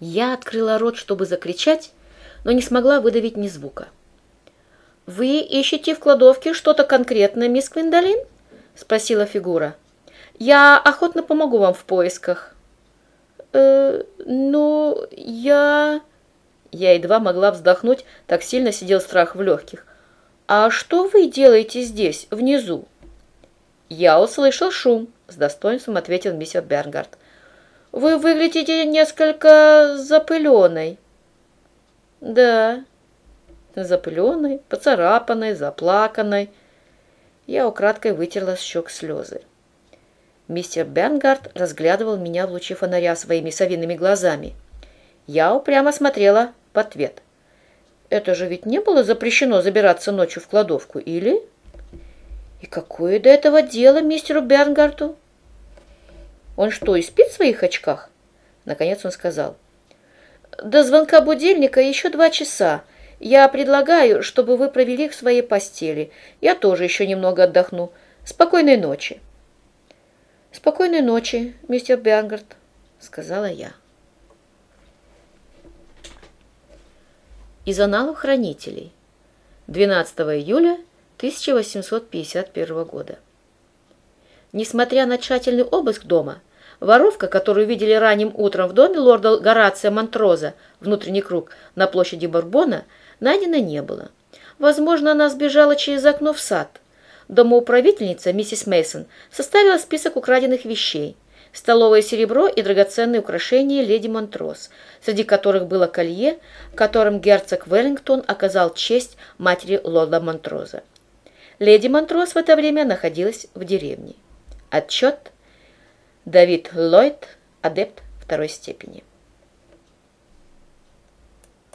Я открыла рот, чтобы закричать, но не смогла выдавить ни звука. «Вы ищете в кладовке что-то конкретное, мисс Квиндалин?» — спросила фигура. «Я охотно помогу вам в поисках». «Э, ну, я...» Я едва могла вздохнуть, так сильно сидел страх в легких. «А что вы делаете здесь, внизу?» «Я услышал шум», — с достоинством ответил мистер Бернгард. «Вы выглядите несколько запыленной». «Да, запыленной, поцарапанной, заплаканной». Я украдкой вытерла с щек слезы. Мистер Бернгард разглядывал меня в луче фонаря своими совиными глазами. Я упрямо смотрела в ответ. «Это же ведь не было запрещено забираться ночью в кладовку, или?» «И какое до этого дело мистеру Бернгарту?» «Он что, и спит в своих очках?» Наконец он сказал. «До звонка будильника еще два часа. Я предлагаю, чтобы вы провели их в своей постели. Я тоже еще немного отдохну. Спокойной ночи». «Спокойной ночи, мистер Бернгард», — сказала я. Из аналов хранителей. 12 июля 1851 года. Несмотря на тщательный обыск дома, воровка, которую видели ранним утром в доме лорда Горация Монтроза, внутренний круг, на площади Барбона, найдена не было. Возможно, она сбежала через окно в сад. Домоуправительница, миссис Мейсон, составила список украденных вещей – столовое серебро и драгоценные украшения леди Монтрос, среди которых было колье, которым герцог Веллингтон оказал честь матери лорда Монтроза. Леди Монтрос в это время находилась в деревне. Отчет Давид Ллойд, адепт второй степени.